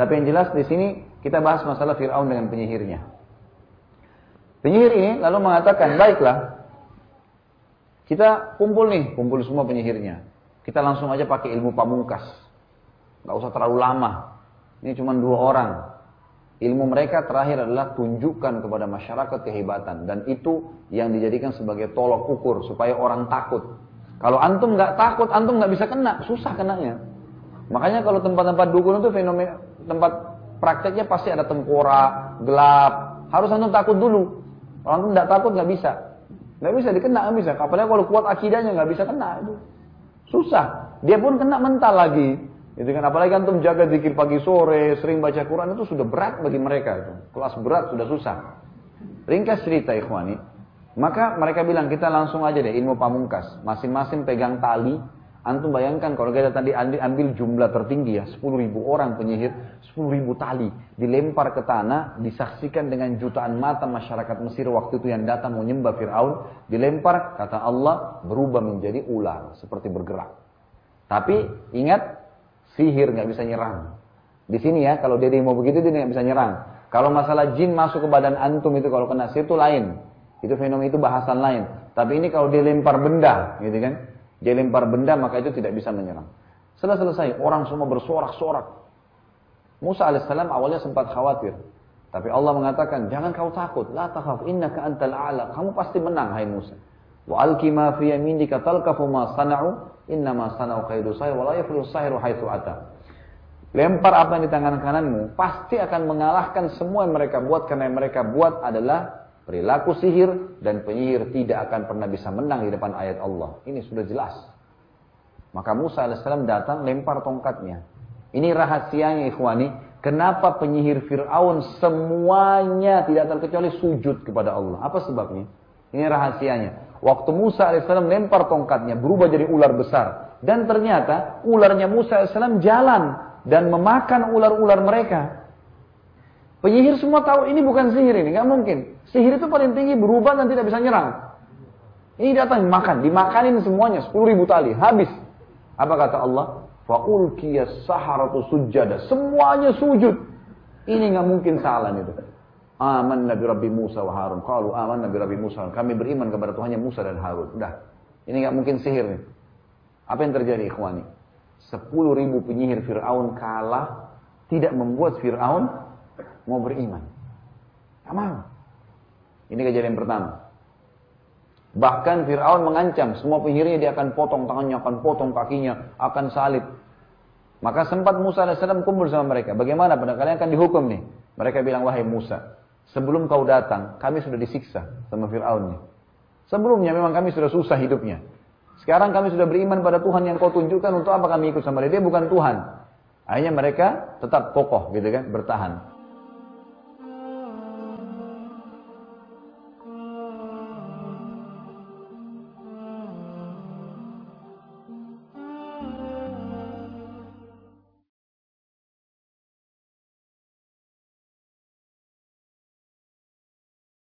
Tapi yang jelas di sini kita bahas masalah Fir'aun dengan penyihirnya. Penyihir ini lalu mengatakan, baiklah, kita kumpul nih, kumpul semua penyihirnya. Kita langsung aja pakai ilmu pamungkas. Gak usah terlalu lama. Ini cuma dua orang. Ilmu mereka terakhir adalah tunjukkan kepada masyarakat kehebatan. Dan itu yang dijadikan sebagai tolok ukur supaya orang takut. Kalau antum nggak takut, antum nggak bisa kena, susah kenanya. Makanya kalau tempat-tempat dukun itu fenomena tempat prakteknya pasti ada tengkorak, gelap. Harus antum takut dulu. Kalau antum nggak takut nggak bisa, nggak bisa dikena nggak bisa. Apalagi kalau kuat akidahnya nggak bisa kena itu. Susah. Dia pun kena mental lagi. Itu kan apalagi antum jaga zikir pagi sore, sering baca Quran itu sudah berat bagi mereka itu. Kelas berat sudah susah. Ringkas cerita ikhwani, maka mereka bilang kita langsung aja deh ilmu pamungkas. Masing-masing pegang tali. Antum bayangkan kalau kita tadi ambil jumlah tertinggi ya, 10 ribu orang penyihir, 10 ribu tali. Dilempar ke tanah, disaksikan dengan jutaan mata masyarakat Mesir waktu itu yang datang mau nyembah Fir'aun. Dilempar, kata Allah, berubah menjadi ular, seperti bergerak. Tapi ingat, sihir nggak bisa nyerang. Di sini ya, kalau dia mau begitu dia nggak bisa nyerang. Kalau masalah jin masuk ke badan antum itu kalau kena sihir itu lain. Itu fenomena itu bahasan lain. Tapi ini kalau dia lempar benda, gitu kan? Dia lempar benda maka itu tidak bisa menyerang. Setelah selesai, orang semua bersorak-sorak. Musa alaihissalam awalnya sempat khawatir. Tapi Allah mengatakan, jangan kau takut. La takhaf, innaka antal a'la. Kamu pasti menang, hai Musa. Wa alki ma fi yaminika talkafu ma sana'u. Inna ma sana'u kaidu sahir. Wa la sahiru haithu ata. Lempar apa yang di tangan kananmu. Pasti akan mengalahkan semua yang mereka buat. Karena yang mereka buat adalah Perilaku sihir dan penyihir tidak akan pernah bisa menang di depan ayat Allah. Ini sudah jelas. Maka Musa AS datang lempar tongkatnya. Ini rahasianya ikhwani. Kenapa penyihir Fir'aun semuanya tidak terkecuali sujud kepada Allah. Apa sebabnya? Ini rahasianya. Waktu Musa AS lempar tongkatnya berubah jadi ular besar. Dan ternyata ularnya Musa AS jalan dan memakan ular-ular mereka. Penyihir semua tahu ini bukan sihir ini, nggak mungkin. Sihir itu paling tinggi berubah dan tidak bisa nyerang. Ini datang makan, dimakanin semuanya 10 ribu tali, habis. Apa kata Allah? Fa'ulkiyas saharatu sujada. Semuanya sujud. Ini nggak mungkin salah itu. Aman Nabi Rabbi Musa wa Harun. Kalau aman Nabi Rabbi Musa. Kami beriman kepada Tuhannya Musa dan Harun. Udah. Ini nggak mungkin sihir nih. Apa yang terjadi ikhwani? 10 ribu penyihir Fir'aun kalah. Tidak membuat Fir'aun mau beriman. Tak mau. Ini kejadian pertama. Bahkan Fir'aun mengancam semua penyihirnya dia akan potong tangannya, akan potong kakinya, akan salib. Maka sempat Musa AS kumpul sama mereka. Bagaimana pada kalian akan dihukum nih? Mereka bilang, wahai Musa, sebelum kau datang, kami sudah disiksa sama Fir'aun nih. Sebelumnya memang kami sudah susah hidupnya. Sekarang kami sudah beriman pada Tuhan yang kau tunjukkan untuk apa kami ikut sama dia. Dia bukan Tuhan. Akhirnya mereka tetap kokoh gitu kan, bertahan.